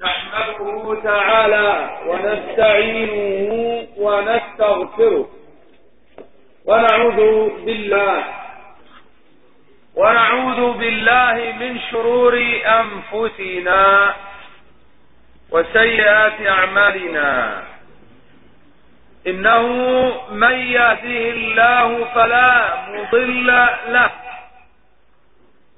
نحمده تعالى ونستعينه ونستغفره ونعوذ بالله. ونعوذ بالله من شرور أنفسنا وسيئات أعمالنا. إنه من يهده الله فلا مضل له.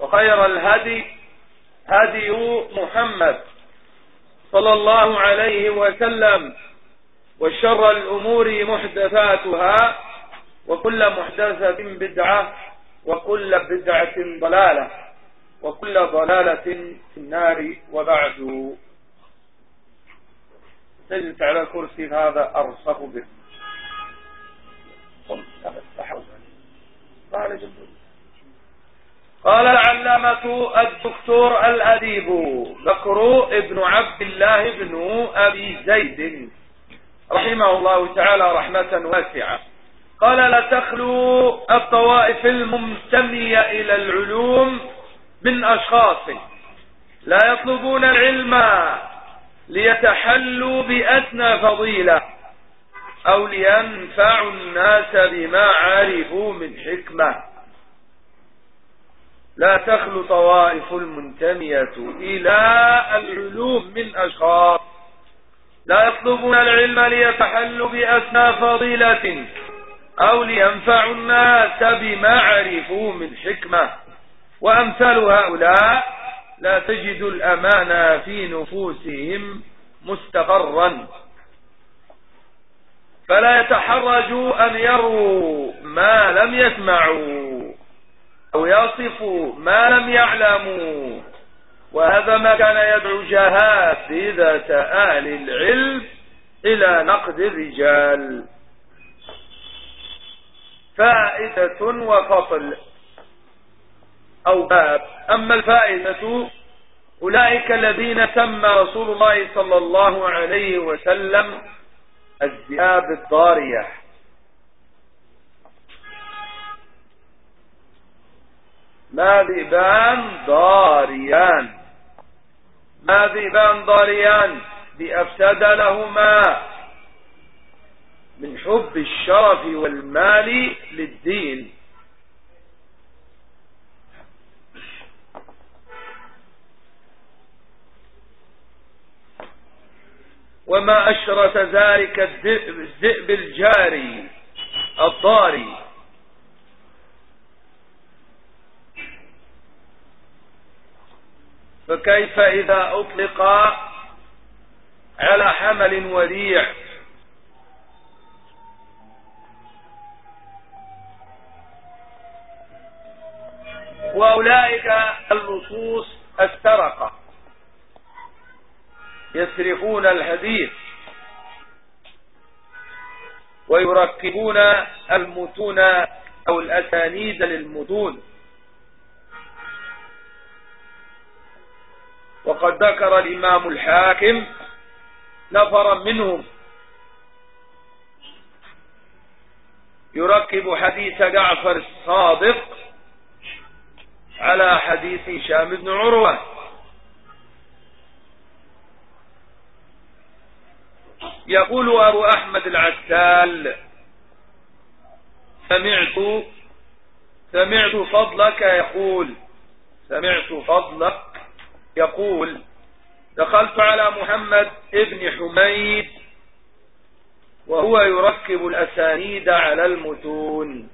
وخير الهدي هدي محمد صلى الله عليه وسلم وشر الأمور محدثاتها وكل محدثة بدعة وكل بدعة ضلالة وكل ضلالة في النار وبعد. تجلس على الكرسي هذا أرصف به. قال جبريل قال العلامة الدكتور الأديب بكر ابن عبد الله بن أبي زيد رحمه الله تعالى رحمة واسعة. قال لا تخلو الطوائف المنتمية إلى العلوم من أشخاص لا يطلبون العلم ليتحلوا بأدنى فضيلة أو لينفعوا الناس بما عرفوا من حكمة. لا تخلو طوائف المنتمية إلى العلوم من أشخاص. لا يطلبون العلم ليتحلوا بأسنى فضيلة أو لينفعوا الناس بما عرفوا من حكمة. وأمثال هؤلاء لا تجد الأمان في نفوسهم مستقرا. فلا يتحرجوا أن يروا ما لم يسمعوا. أو يصفوا ما لم يعلموا. وهذا ما كان يدعو جهافذة أهل العلم إلى نقد الرجال. فائدة وفصل أو باب. أما الفائدة أولئك الذين سمى رسول الله صلى الله عليه وسلم الذئاب الضارية. ما ذئبان ضاريان ما ذئبان ضاريان بأفسد لهما. من حب الشرف والمال للدين. وما أشرت ذلك الذئب, الجاري الضاري. فكيف إذا أطلق على حمل وديع؟ وأولئك اللصوص السرقة يسرقون الحديث. ويركبون المتون أو الأسانيد للمتون وقد ذكر الإمام الحاكم نفرا منهم. يركب حديث جعفر الصادق على حديث هشام بن عروة. يقول أبو أحمد العسال سمعت سمعت فضلك يقول سمعت فضلك يقول دخلت على محمد ابن حميد وهو يركب الأسانيد على المتون.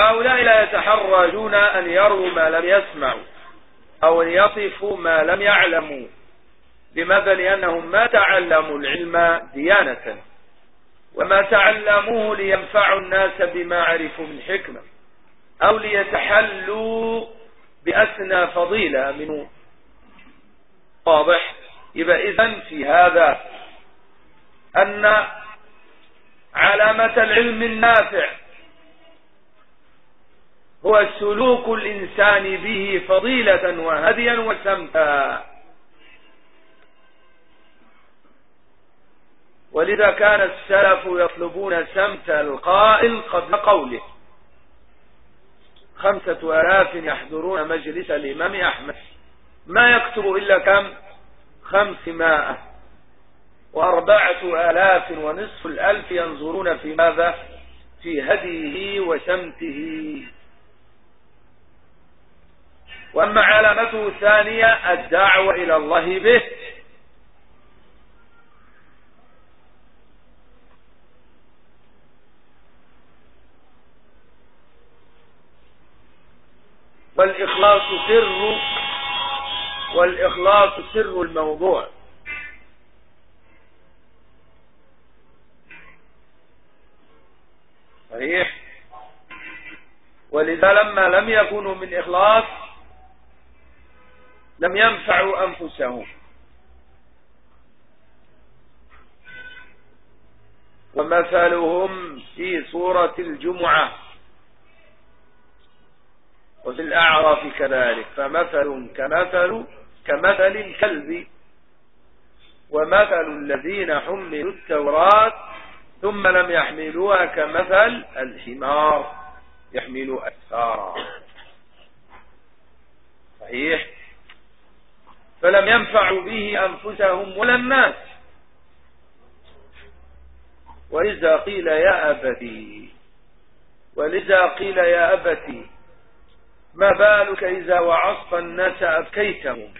هؤلاء لا يتحرجون أن يروا ما لم يسمعوا أو أن يصفوا ما لم يعلموا لماذا لأنهم ما تعلموا العلم ديانة وما تعلموه لينفعوا الناس بما عرفوا من حكمة أو ليتحلوا بأسنى فضيلة منه واضح. يبقى إذن في هذا أن علامة العلم النافع هو سلوك الإنسان به فضيلة وهديا وسمتا. ولذا كان السلف يطلبون سمت القائل قبل قوله. خمسة آلاف يحضرون مجلس الإمام أحمد. ما يكتب إلا كم؟ خمسمائة. وأربعة آلاف ونصف الألف ينظرون في ماذا؟ في هديه وسمته وأما علامته الثانية الدعوة إلى الله به. والإخلاص سر والإخلاص سر الموضوع. صحيح؟ ولذا لما لم يكونوا من إخلاص لم ينفعوا أنفسهم. ومثلهم في سورة الجمعة. وفي الأعراف كذلك. فمثل كمثل كمثل الكلب. ومثل الذين حملوا التوراة ثم لم يحملوها كمثل الحمار. يحمل أسفارا صحيح؟ فلم ينفعوا به أنفسهم ولا الناس. وإذا قيل يا أبتي. ولذا قيل يا أبتي. ما بالك إذا وعظت الناس أبكيتهم؟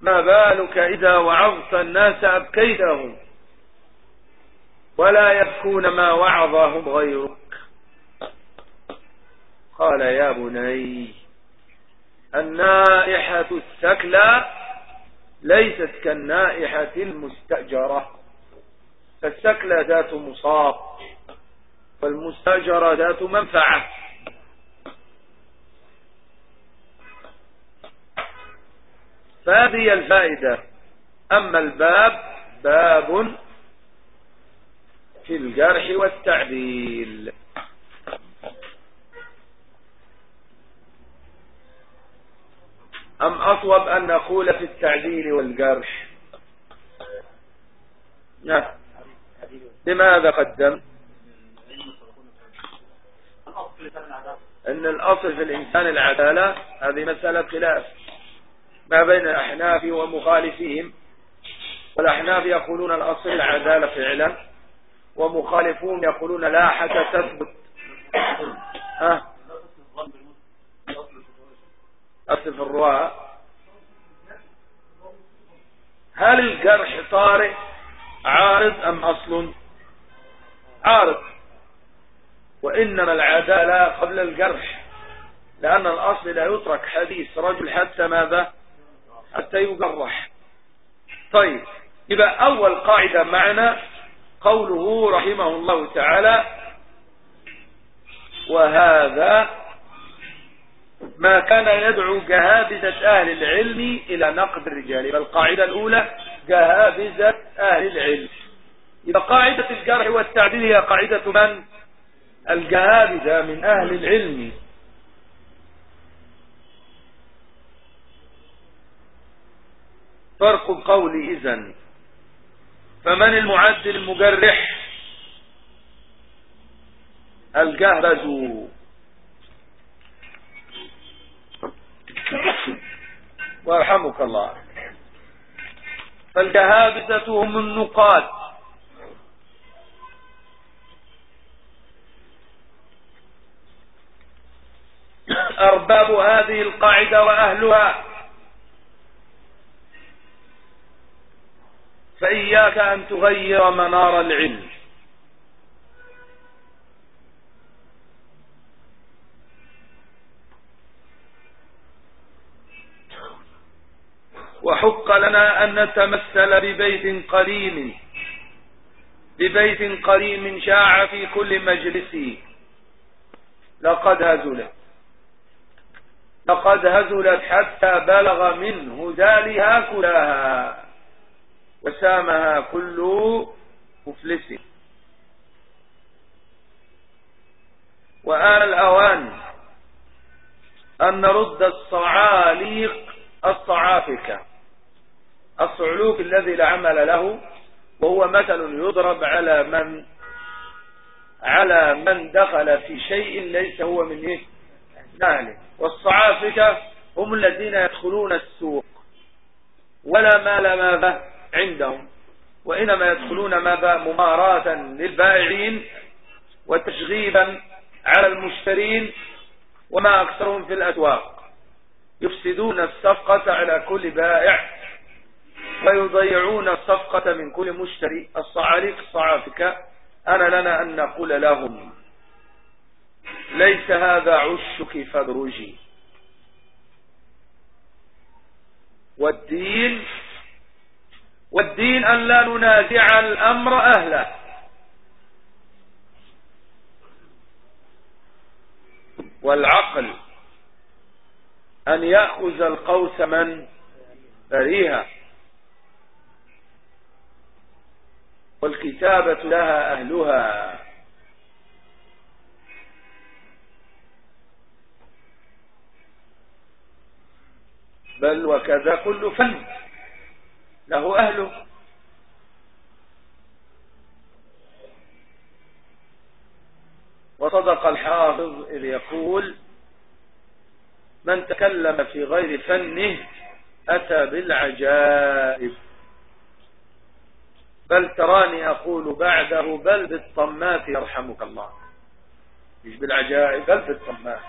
ما بالك إذا وعظت الناس أبكيتهم؟ ولا يبكون ما وعظهم غيرك. قال يا بني النائحة الثكلى ليست كالنائحة المستأجرة. فالثكلى ذات مصاب والمستأجرة ذات منفعة. فهذه الفائدة. أما الباب باب في الجرح والتعديل. أم أصوب أن نقول في التعديل والجرح؟ نعم. لماذا قدم؟ أن الأصل في الإنسان العدالة هذه مسألة خلاف. ما بين الأحناف ومخالفيهم. والأحناف يقولون الأصل العدالة فعلا ومخالفون يقولون لا حتى تثبت. ها؟ أصل في الرواة. هل الجرح طارئ عارض أم أصل؟ عارض. وإنما العدالة قبل الجرح لأن الأصل لا يترك حديث رجل حتى ماذا؟ حتى يجرح طيب يبقى أول قاعدة معنا قوله رحمه الله تعالى وهذا ما كان يدعو جهابزة أهل العلم إلى نقد الرجال. القاعدة الأولى جهابزة أهل العلم. يبقى قاعدة الجرح والتعديل هي قاعدة من؟ الجهابزة من أهل العلم. فرق القول إذن. فمن المعدل المجرح؟ الجهبذ وارحمك الله. فالجهابزة هم النقاد. أرباب هذه القاعدة وأهلها. فإياك أن تغير منار العلم. وحق لنا أن نتمثل ببيت قريم ببيت قريم شاع في كل مجلس. لقد هزلت لقد هزلت حتى بلغ منه ذالها كلها. وسامها كل مفلس. وآن الأوان أن نرد الصعاليق الصعافكة الصعلوك الذي لا عمل له وهو مثل يضرب على من على من دخل في شيء ليس هو من إيه؟ نهله والصعافكة هم الذين يدخلون السوق. ولا مال ما عندهم. وإنما يدخلون ماذا؟ مماراة للبائعين وتشغيبا على المشترين وما أكثرهم في الأسواق يفسدون الصفقة على كل بائع ويضيعون الصفقة من كل مشتري. الصعاليق الصعافكة أنا لنا أن نقول لهم ليس هذا عشك فادرجي. والدين والدين أن لا ننازع الأمر أهله. والعقل أن يأخذ القوس من بريها والكتابة لها أهلها. بل وكذا كل فن. له أهله. وصدق الحافظ إذ يقول من تكلم في غير فنه أتى بالعجائب. بل تراني أقول بعده بل بالطمات يرحمك الله. مش بالعجائب بل بالطمات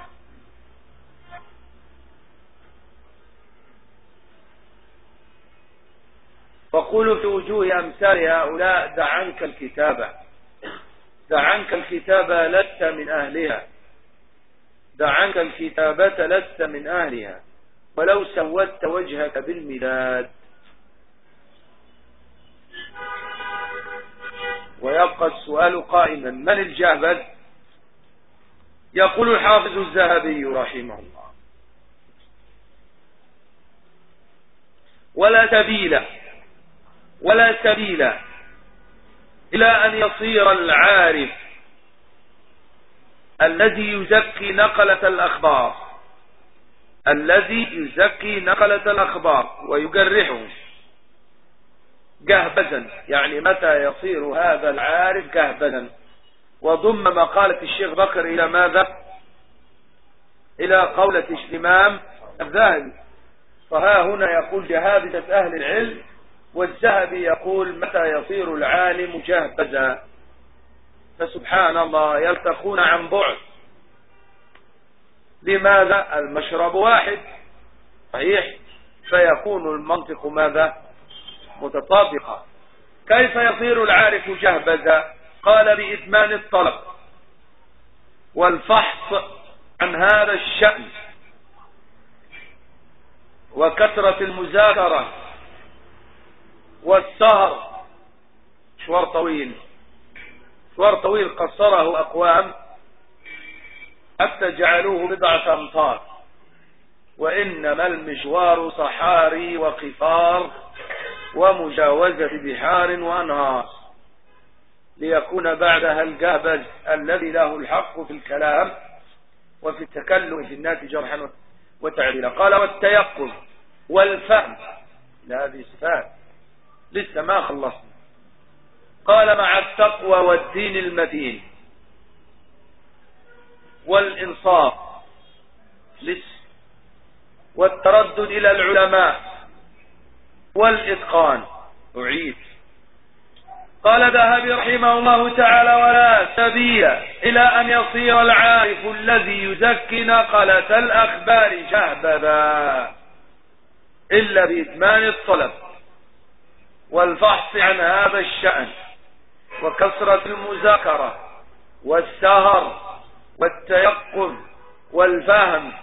فقولوا في وجوه أمثال هؤلاء دع عنك الكتابة دع عنك الكتابة لست من أهلها. دع عنك الكتابة لست من أهلها. ولو سودت وجهك بالميلاد. ويبقى السؤال قائما من الجهبذ؟ يقول الحافظ الذهبي رحمه الله. ولا سبيل. ولا سبيل إلى أن يصير العارف الذي يزكي نقلة الأخبار الذي يزكي نقلة الأخبار ويجرحه جهبزا. يعني متى يصير هذا العارف جهبزا؟ وضم مقالة الشيخ بكر إلى ماذا؟ إلى قولة الإمام الذهبي. فها هنا يقول جهابزة أهل العلم والذهبي يقول متى يصير العالم جهبزا؟ فسبحان الله يلتقون عن بعد. لماذا؟ المشرب واحد. صحيح؟ فيكون المنطق ماذا؟ متطابقة كيف يصير العارف جهبذا قال بإثمان الطلب. والفحص عن هذا الشأن. وكثرة المذاكرة. والسهر مشوار طويل. مشوار طويل قصره أقوام. حتى جعلوه بضعة أمطار وإنما المشوار صحاري وقفار ومجاوزة بحار وأنهار. ليكون بعدها الجابز الذي له الحق في الكلام وفي التكلم في الناس جرحا وتعديلا. قال والتيقظ والفهم. هذه صفات لسه ما خلصنا. قال مع التقوى والدين المتين والإنصاف. لسه والتردد إلى العلماء. والإتقان. أعيد. قال ذهبي رحمه الله تعالى ولا سبيل إلى أن يصير العارف الذي يزكي نقلة الأخبار جهبذا إلا بإتمان الطلب. والفحص عن هذا الشأن وكثرة المذاكرة والسهر والتيقظ والفهم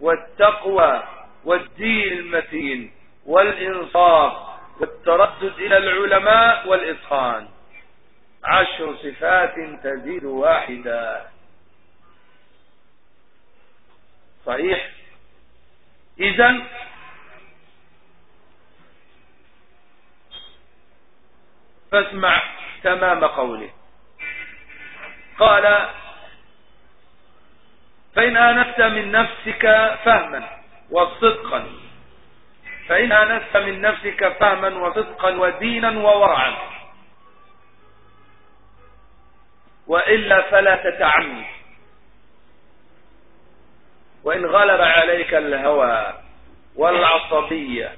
والتقوى والدين المتين والإنصاف والتردد إلى العلماء والإتقان. عشر صفات تزيد واحدة. صحيح؟ إذا فاسمع تمام قوله. قال فإن آنست من نفسك فهما وصدقا. فإن آنست من نفسك فهما وصدقا ودينا وورعا وإلا فلا تتعمد وإن غلب عليك الهوى والعصبية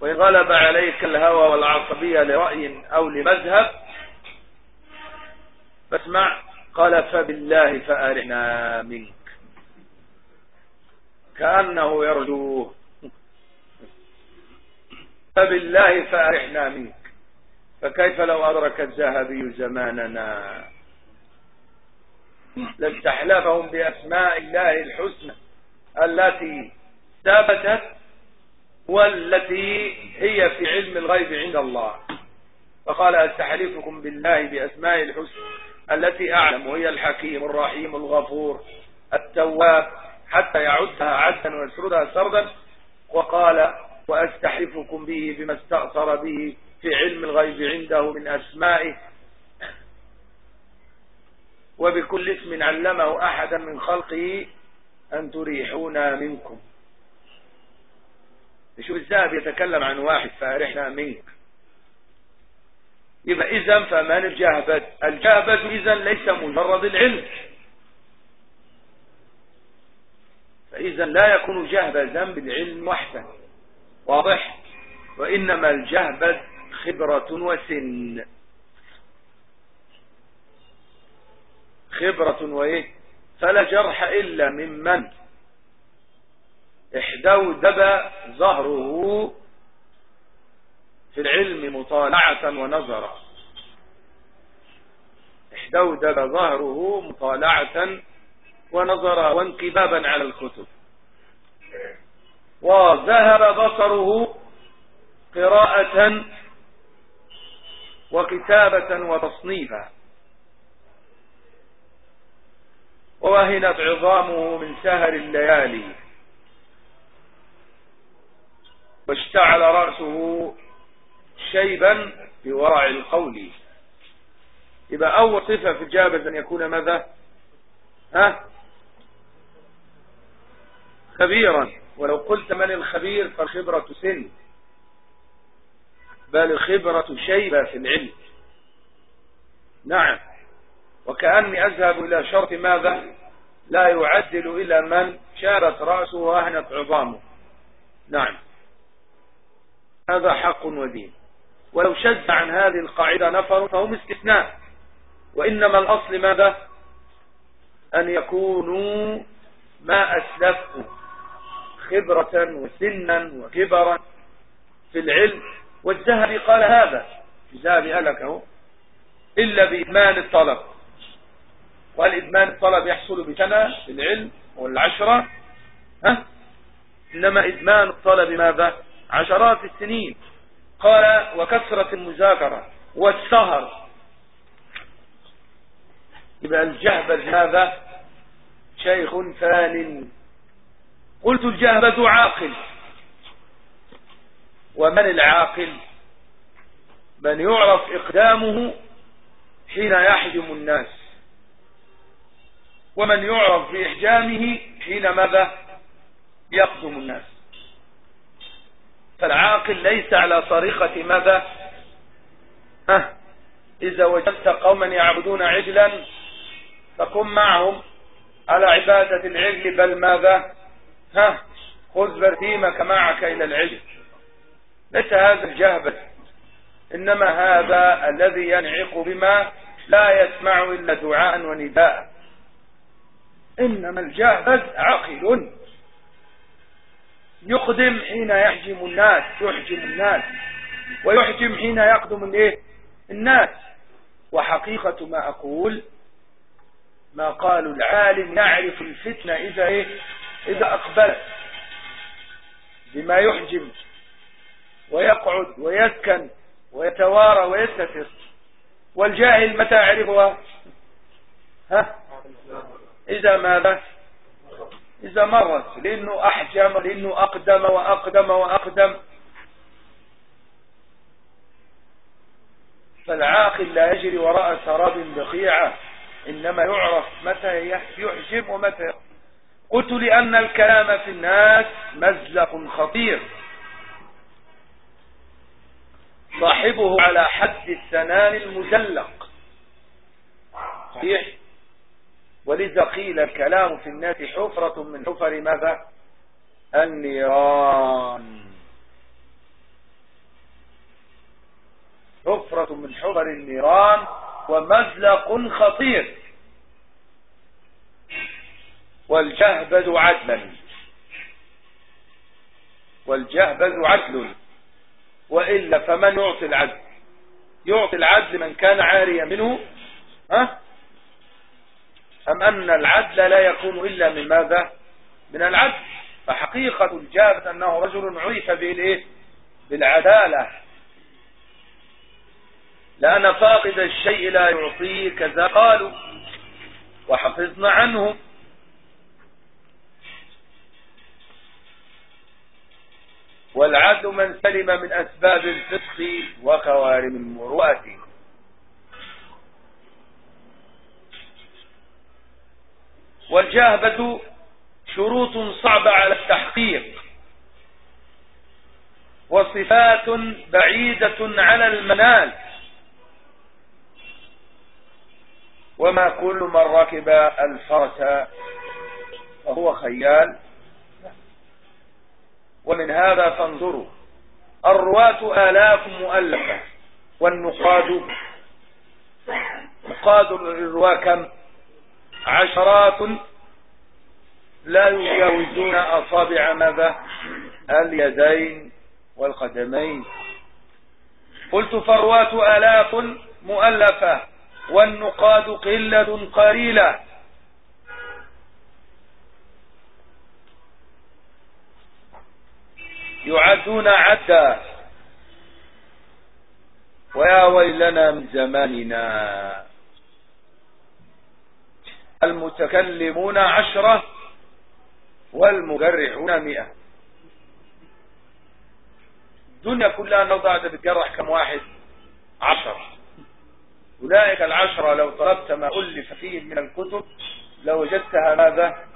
وإن غلب عليك الهوى والعصبية لرأي أو لمذهب. فاسمع. قال فبالله فأرنا منك. كأنه يرجوه فبالله فأرحنا منك. فكيف لو أدرك الذهبي زماننا؟ لاستحلفهم بأسماء الله الحسنى التي ثبتت والتي هي في علم الغيب عند الله. فقال أستحلفكم بالله بأسماء الحسنى التي أعلم وهي الحكيم الرحيم الغفور التواب حتى يعدها عدا ويسردها سردا. وقال وأستحلفكم به بما استأثر به في علم الغيب عنده من أسمائه. وبكل اسم علمه أحدا من خلقه أن تريحونا منكم. شوف الذهب يتكلم عن واحد فارحنا منك؟ يبقى إذا فمن الجهبة الجهبة إذا ليس مجرد العلم. فإذا لا يكون جهبة بالعلم وحده. واضح؟ وإنما الجهبة خبرة وسن. خبرة وإيه؟ فلا جرح إلا ممن احدودب ظهره في العلم مطالعة ونظرا احدودب ظهره مطالعة ونظرا وانكبابا على الكتب. وذهب بصره قراءة وكتابة وتصنيفا. ووهنت عظامه من سهر الليالي. واشتعل رأسه شيبا بورع القول. يبقى أول صفة في الجابة أن يكون ماذا؟ ها؟ خبيرا. ولو قلت من الخبير فالخبرة سن. بل الخبرة شيبة في العلم. نعم. وكأني أذهب إلى شرط ماذا؟ لا يعدل إلى من شارت رأسه وأهنت عظامه. نعم. هذا حق ودين. ولو شد عن هذه القاعدة نفر فهم استثناء. وإنما الأصل ماذا؟ أن يكونوا ما أسلفوا خبرة وسنا وكبرا في العلم والذهبي قال هذا الذهبي ألكه إلا بإدمان الطلب. والإدمان الطلب يحصل بسنة في العلم والعشرة. ها؟ إنما إدمان الطلب ماذا؟ عشرات السنين. قال وكثرة المذاكرة والسهر. يبقى الجهبذ هذا شيخ فان. قلت الجهبذ عاقل. ومن العاقل؟ من يعرف إقدامه حين يحجم الناس. ومن يعرف بإحجامه حين ماذا؟ يقدم الناس. فالعاقل ليس على طريقة ماذا؟ ها إذا وجدت قوما يعبدون عجلا فكن معهم على عبادة العجل بل ماذا؟ ها خذ برتيمك معك إلى العجل. ليس هذا الجهبة إنما هذا الذي ينعق بما لا يسمع إلا دعاء ونداء. إنما الجهبذ عقل يقدم حين يحجم الناس يحجم الناس. ويحجم حين يقدم الايه؟ الناس. وحقيقة ما أقول ما قالوا العالم يعرف الفتنة إذا إيه؟ إذا أقبلت. بما يحجم ويقعد ويسكن ويتوارى ويستتر. والجاهل متى يعرفها ها؟ إذا ماذا؟ إذا مرت لأنه أحجم لأنه أقدم وأقدم وأقدم. فالعاقل لا يجري وراء سراب بقيعة إنما يعرف متى يحجم ومتى قلت لأن الكلام في الناس مزلق خطير. صاحبه على حد السنان المزلق. صحيح؟ ولذا قيل الكلام في الناس حفرة من حفر ماذا؟ النيران. حفرة من حفر النيران ومزلق خطير. والجهبذ عدلا والجهبذ عدل. وإلا فمن يعطي العدل؟ يعطي العدل من كان عاريا منه؟ ها؟ أم أن العدل لا يكون إلا من ماذا؟ من العدل. فحقيقة الجابت أنه رجل عرف بالإيه؟ بالعدالة. لأن فاقد الشيء لا يعطيه كذا قالوا وحفظنا عنه. والعدل من سلم من أسباب الفسق وخوارم المروءة. والجهبة شروط صعبة على التحقيق. وصفات بعيدة على المنال. وما كل من ركب الفرس فهو خيال. ومن هذا فانظروا. الرواة آلاف مؤلفة. والنقاد. نقاد الرواة كم؟ عشرات لا يجاوزون أصابع ماذا؟ اليدين والقدمين. قلت فالرواة آلاف مؤلفة والنقاد قلة قليلة. يعدون عدا. ويا ويلنا من زماننا. المتكلمون عشرة والمجرحون مئة. الدنيا كلها نوضع بتجرح كم واحد؟ عشر أولئك العشرة لو طلبت ما ألف فيه من الكتب لوجدتها ماذا؟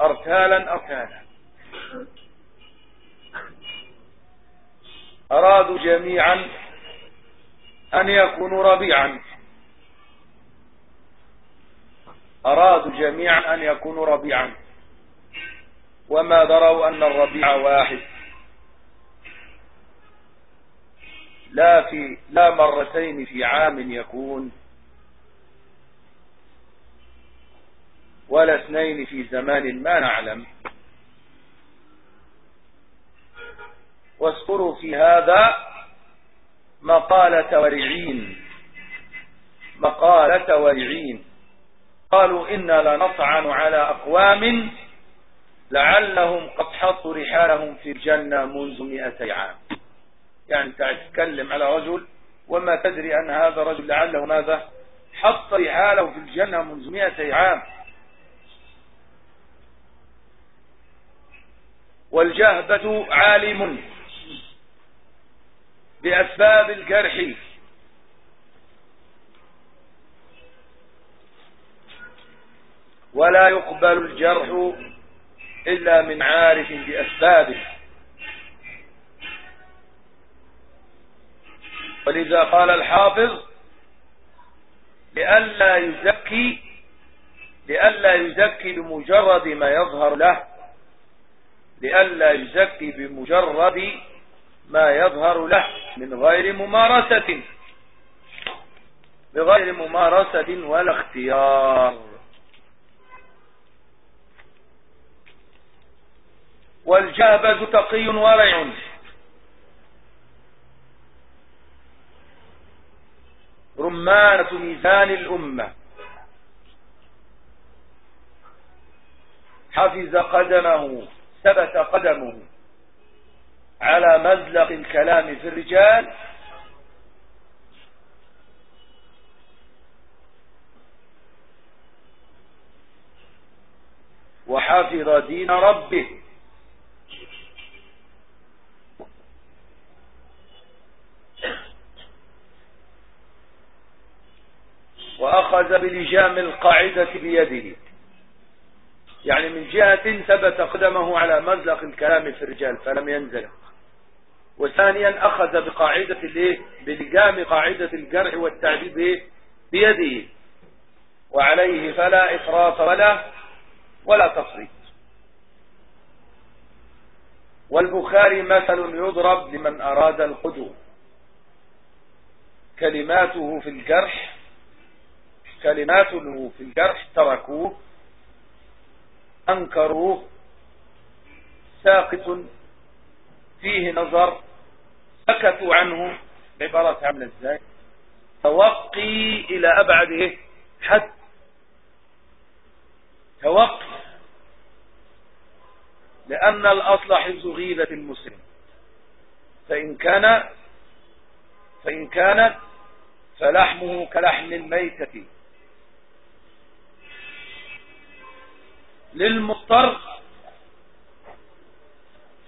أرتالا أرتالا أرادوا جميعا أن يكونوا ربيعا. أرادوا جميعا أن يكونوا ربيعا. وما دروا أن الربيع واحد. لا في لا مرتين في عام يكون. ولا اثنين في زمان ما نعلم. واذكروا في هذا مقالة ورعين. مقالة ورعين. قالوا إنا لنطعن على أقوام لعلهم قد حطوا رحالهم في الجنة منذ مئتي عام. يعني تتكلم على رجل وما تدري أن هذا الرجل لعله ماذا؟ حط رحاله في الجنة منذ مئتي عام. والجهبة عالم بأسباب الجرح. ولا يقبل الجرح إلا من عارف بأسبابه. ولذا قال الحافظ لئلا يزكي لئلا يزكي بمجرد ما يظهر له لئلا يزكي بمجرد ما يظهر له من غير ممارسة بغير ممارسة ولا اختيار. والجابز تقي ورع. رمانة ميزان الأمة. حفظ قدمه ثبت قدمه. على مزلق الكلام في الرجال. وحفظ دين ربه. وأخذ بلجام القاعدة بيده. يعني من جهة ثبت قدمه على مزلق الكلام في الرجال فلم ينزل وثانيا أخذ بقاعدة الايه بلجام قاعدة الجرح والتعديد بيده. وعليه فلا إفراط ولا ولا تفريط. والبخاري مثل يضرب لمن أراد القدوة كلماته في الجرح كلماته في الجرح تركوه أنكروه ساقط فيه نظر سكتوا عنه. عبارة عاملة إزاي؟ توقي إلى أبعده حد. توقي. لأن الأصل حفظ غيبة المسلم. فإن كان فإن كانت فلحمه كلحم الميتة. للمضطر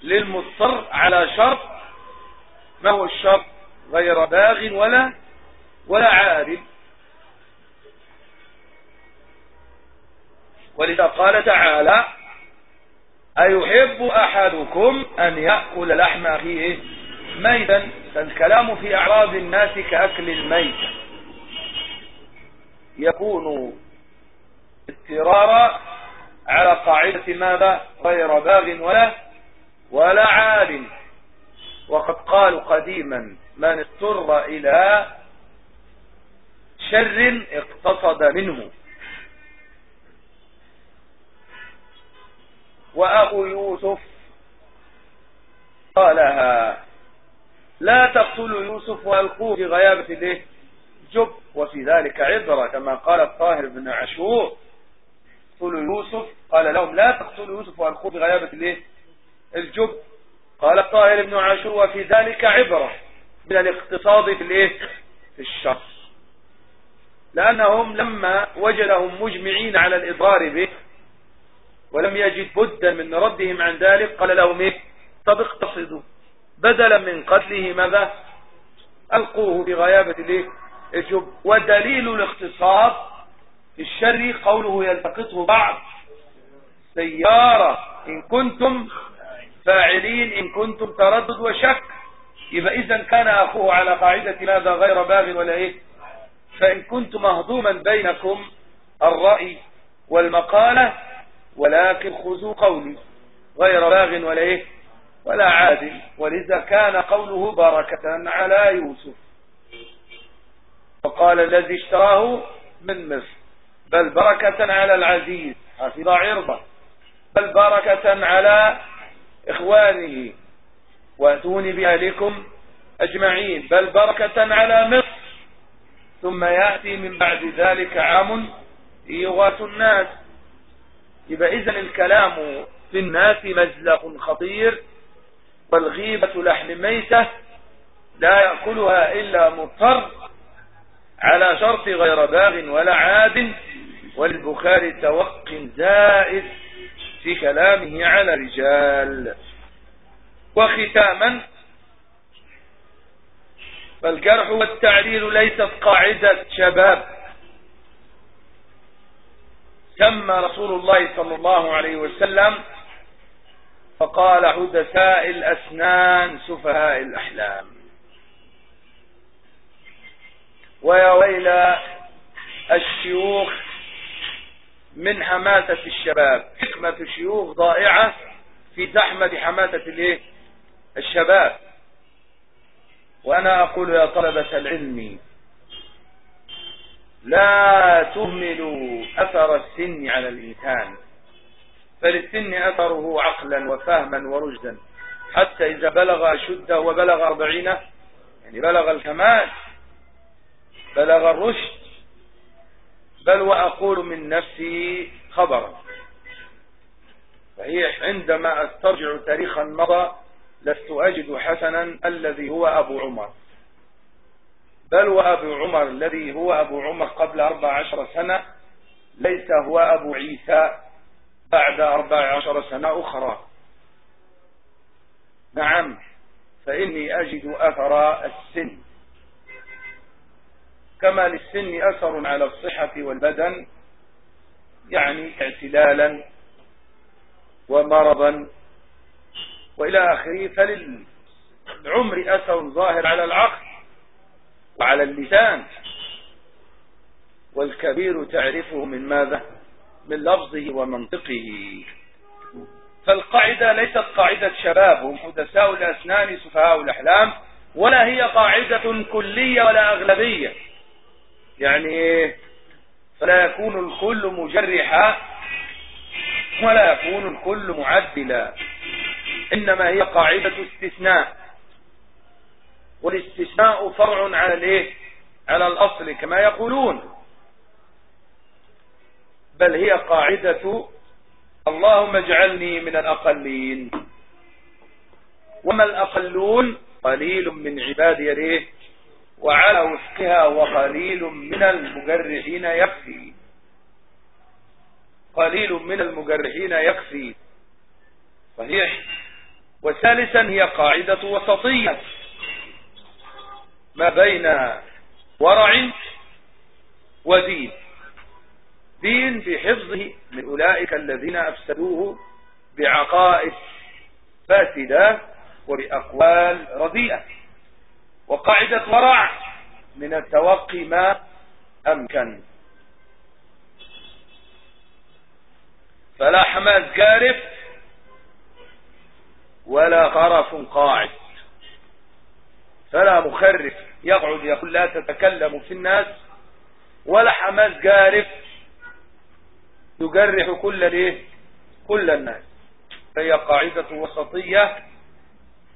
للمضطر على شرط ما هو الشرط؟ غير باغ ولا ولا عارب ولذا قال تعالى أيحب أحدكم أن يأكل لحم أخيه ميتا؟ فالكلام في أعراض الناس كأكل الميت. يكون اضطرارا على قاعدة ماذا؟ غير باغ ولا ولا عاد. وقد قالوا قديما من اضطر إلى شر اقتصد منه. وأخو يوسف قالها لا تقتلوا يوسف وألقوه في غيابة الايه جب وفي ذلك عبرة كما قال الطاهر بن عاشور. اقتلوا يوسف؟ قال لهم لا تقتلوا يوسف وألقوه في غيابة الإيه؟ الجب. قال الطاهر بن عاشور وفي ذلك عبرة من الاقتصاد في الإيه؟ في الشر لأنهم لما وجدهم مجمعين على الإضرار به ولم يجد بدا من ردهم عن ذلك قال لهم إيه؟ طب اقتصدوا بدلا من قتله ماذا؟ ألقوه في غيابة الإيه؟ الجب. ودليل الاقتصاد الشر قوله يلتقطه بعض. سيارة إن كنتم فاعلين إن كنتم تردد وشك يبقى إذا كان أخوه على قاعدة ماذا غير باغ ولا إيه؟ فإن كنت مهضوما بينكم الرأي والمقالة ولكن خذوا قولي. غير باغ ولا إيه؟ ولا عادل ولذا كان قوله بركة على يوسف. وقال الذي اشتراه من مصر. بل بركة على العزيز حفظ عرضة. بل بركة على إخوانه وأتوني بأهلكم أجمعين. بل بركة على مصر. ثم يأتي من بعد ذلك عام يغاث الناس. يبقى إذن الكلام في الناس مزلق خطير والغيبة لحم ميتة لا يأكلها إلا مضطر على شرط غير باغ ولا عاد. والبخاري توق زائد في كلامه على رجال. وختاما فالجرح والتعديل ليست قاعدة شباب. سمى رسول الله صلى الله عليه وسلم فقال حدثاء الأسنان سفهاء الأحلام. ويا ويل الشيوخ من حماسة الشباب. حكمة الشيوخ ضائعة في زحمة حماسة الايه؟ الشباب. وأنا أقول يا طلبة العلم لا تهملوا أثر السن على الإنسان فللسن أثره عقلا وفهما ورشدا. حتى إذا بلغ شده وبلغ أربعين يعني بلغ الكمال بلغ الرشد بل وأقول من نفسي خبرا. صحيح عندما أسترجع تاريخا مضى لست أجد حسنا الذي هو أبو عمر. بل وأبو عمر الذي هو أبو عمر قبل أربع عشر سنة ليس هو أبو عيسى بعد أربع عشر سنة أخرى. نعم فإني أجد أثر السن. كما للسن أثر على الصحة والبدن يعني اعتلالا ومرضا وإلى آخره فللعمر أثر ظاهر على العقل وعلى اللسان. والكبير تعرفه من ماذا؟ من لفظه ومنطقه. فالقاعدة ليست قاعدة شباب هم حدثاء الأسنان سفهاء الأحلام ولا هي قاعدة كلية ولا أغلبية. يعني إيه؟ فلا يكون الكل مجرحا ولا يكون الكل معدلا. إنما هي قاعدة استثناء. والاستثناء فرع على الإيه؟ على الأصل كما يقولون. بل هي قاعدة اللهم اجعلني من الأقلين. وما الأقلون؟ قليل من عبادي الإيه؟ وعلى وفقها وقليل من المجرحين يكفي. قليل من المجرحين يكفي. صحيح. وثالثا هي قاعدة وسطية. ما بين ورع ودين. دين في حفظه من أولئك الذين أفسدوه بعقائد فاسدة وبأقوال رديئة. وقاعدة ورع من التوقي ما أمكن. فلا حماس جارف ولا خرف قاعد. فلا مخرف يقعد يقول لا تتكلم في الناس ولا حماس جارف يجرح كل كل الناس. فهي قاعدة وسطية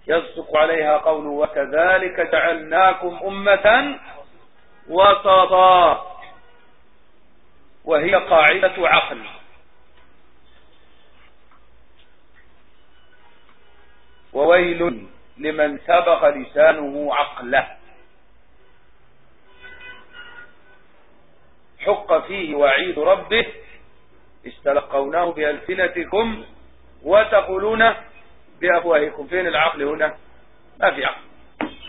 يصدق عليها قوله وكذلك جعلناكم أمة وسطا وهي قاعدة عقل. وويل لمن سبق لسانه عقله. حق فيه وعيد ربه. استلقونه بألسنتكم وتقولون بأفواهكم فين العقل هنا؟ ما في عقل.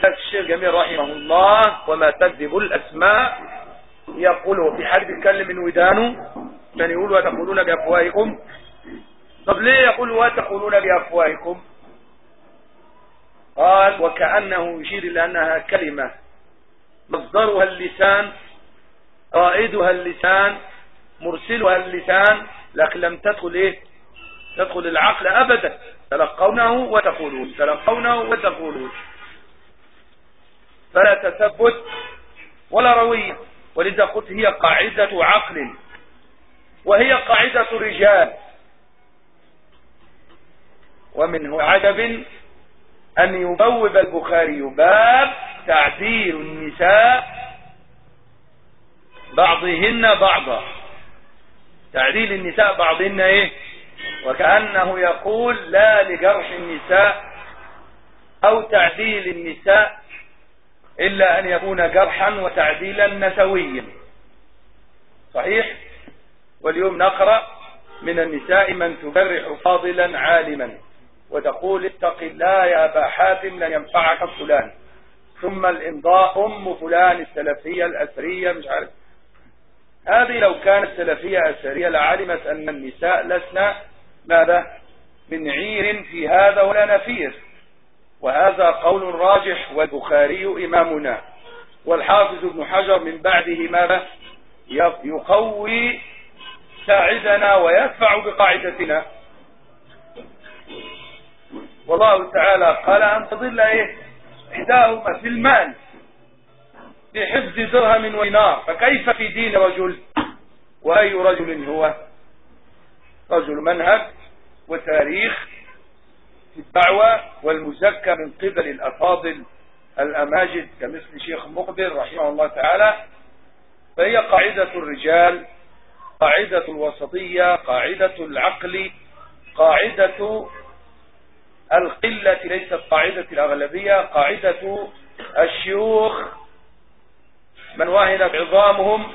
الشيخ جميل رحمه الله وما تكذب الأسماء يقول في حد يتكلم من ودانه كان يقول وتقولون بأفواهكم؟ طب ليه يقول وتقولون بأفواهكم؟ قال وكأنه يشير إلى أنها كلمة. مصدرها اللسان قائدها اللسان مرسلها اللسان لكن لم تدخل إيه؟ تدخل العقل ابدا. تلقونه وتقولون تلقونه وتقولون. فلا تثبت ولا روية ولذا قلت هي قاعدة عقل وهي قاعدة رجال. ومنه عجب أن يبوب البخاري باب تعديل النساء بعضهن بعضا. تعديل النساء بعضهن إيه؟ وكأنه يقول لا لجرح النساء أو تعديل النساء إلا أن يكون جرحا وتعديلا نسويا. صحيح؟ واليوم نقرأ من النساء من تجرح فاضلا عالما وتقول اتق الله يا أبا حاتم لن ينفعك فلان. ثم الإمضاء أم فلان السلفية الأسرية مش عارف. هذه لو كانت سلفية أسرية لعلمت أن النساء لسنا ماذا من عير في هذا ولا نفير. وهذا قول راجح والبخاري إمامنا. والحافظ ابن حجر من بعده ماذا؟ يقوي ساعدنا ويدفع بقاعدتنا. والله تعالى قال أن تضل إيه؟ إحداهما في المال. في حفظ درهم ونار فكيف في دين رجل؟ وأي رجل هو؟ رجل منهج. وتاريخ في الدعوة والمزكى من قبل الأفاضل الأماجد كمثل شيخ مقبل رحمه الله تعالى فهي قاعدة الرجال قاعدة الوسطية قاعدة العقل قاعدة القلة ليست قاعدة الأغلبية قاعدة الشيوخ من واهنت عظامهم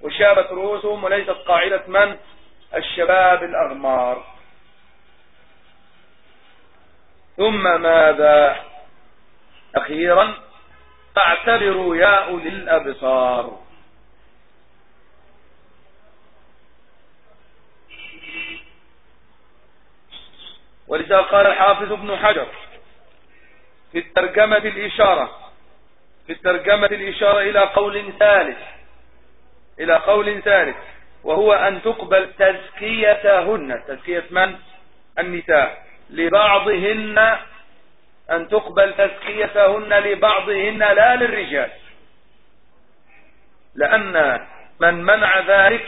وشابت رؤوسهم وليست قاعدة من؟ الشباب الأغمار. ثم ماذا؟ أخيرا فاعتبروا يا أولي الأبصار. ولذا قال الحافظ ابن حجر في الترجمة الإشارة في الترجمة الإشارة إلى قول ثالث إلى قول ثالث وهو أن تقبل تزكيتهن. تزكية من؟ النساء. لبعضهن أن تقبل تزكيتهن لبعضهن لا للرجال. لأن من منع ذلك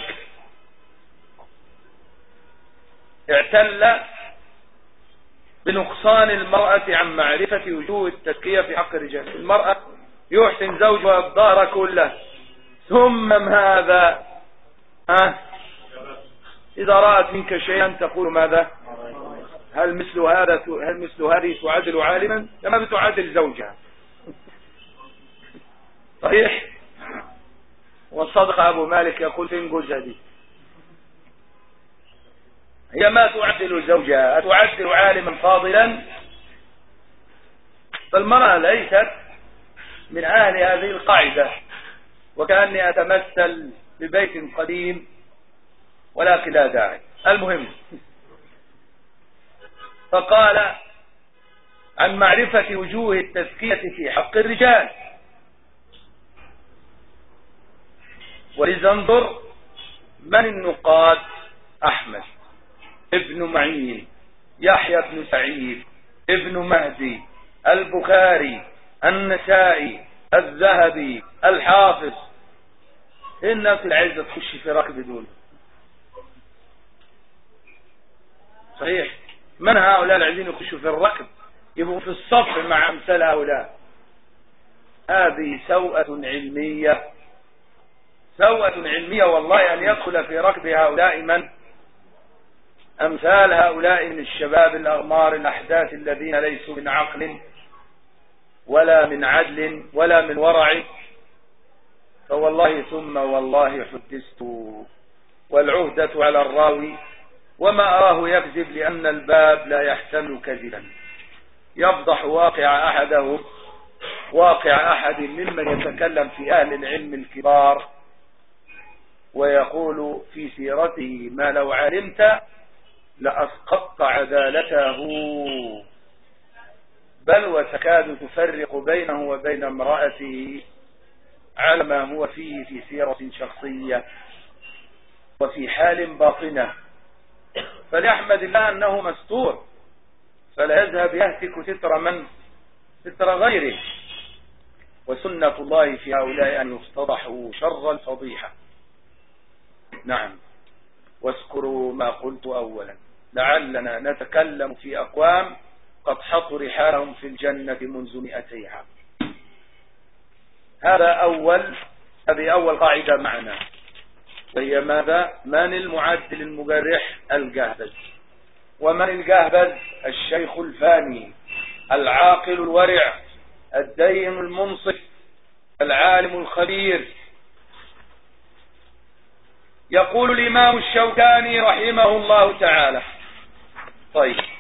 اعتل بنقصان المرأة عن معرفة وجوه التزكية في حق الرجال. المرأة يحسن زوجها الدار كله ثم ماذا؟ ها؟ إذا رأت منك شيئا تقول ماذا؟ هل مثل هذا هل مثل هذه تعادل عالما؟ كما بتعادل زوجها. صحيح؟ والصدق أبو مالك يقول جوزها دي هي ما تعدل زوجها أتعدل عالما فاضلا؟ فالمرأة ليست من أهل هذه القاعدة وكأني أتمثل ببيت قديم ولكن لا داعي. المهم فقال عن معرفة وجوه التزكية في حق الرجال. ولزنظر من النقاد؟ أحمد ابن معين يحيى بن سعيد ابن مهدي البخاري النسائي الذهبي الحافظ. الناس عايزه تخش في ركب دول صحيح؟ من هؤلاء اللي يخشوا في الركب؟ يبقوا في الصف مع أمثال هؤلاء. هذه سوءة علمية. سوءة علمية والله أن يدخل في ركب هؤلاء من؟ أمثال هؤلاء من الشباب الأغمار الأحداث الذين ليسوا من عقل ولا من عدل ولا من ورع. فوالله ثم والله حدثت. والعهدة على الراوي وما أراه يكذب لأن الباب لا يحتمل كذبا. يفضح واقع أحدهم واقع أحد ممن يتكلم في أهل العلم الكبار ويقول في سيرته ما لو علمت لأسقطت عدالته. بل وتكاد تفرق بينه وبين امرأته على ما هو فيه في سيرة شخصية. وفي حال باطنة فليحمد الله أنه مستور. فلا يذهب يهتك ستر من؟ ستر غيره. وسنة الله في هؤلاء أن يفتضحوا شر الفضيحة. نعم. واذكروا ما قلت أولا. لعلنا نتكلم في أقوام قد حطوا رحالهم في الجنة منذ مئتي عام. هذا أول هذه أول قاعدة معنا. وهي ماذا؟ من المعدل المجرح؟ الجهبذ ومن الجهبذ الشيخ الفاني. العاقل الورع. الدين المنصف. العالم الخبير. يقول الإمام الشوكاني رحمه الله تعالى. طيب.